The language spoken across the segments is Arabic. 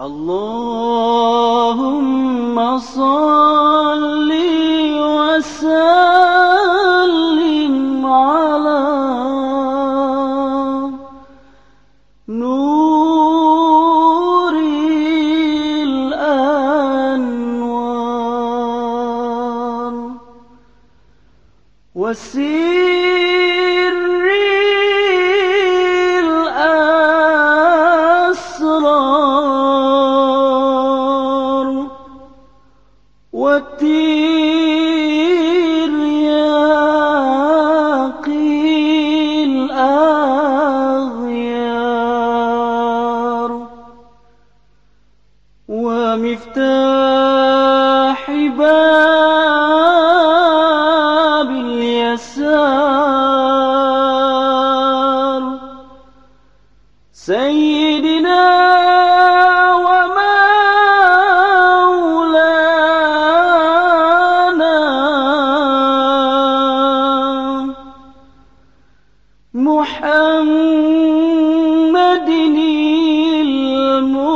اللهم صل وسلم على نور الأنوار. وسر والترياقي الأغيار. ومفتاح باب اليسار. سيدنا محمد المختار.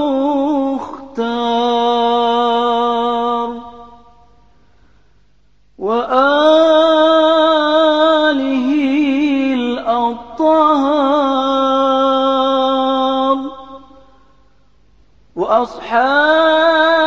وآله الأطهار. وأصحابه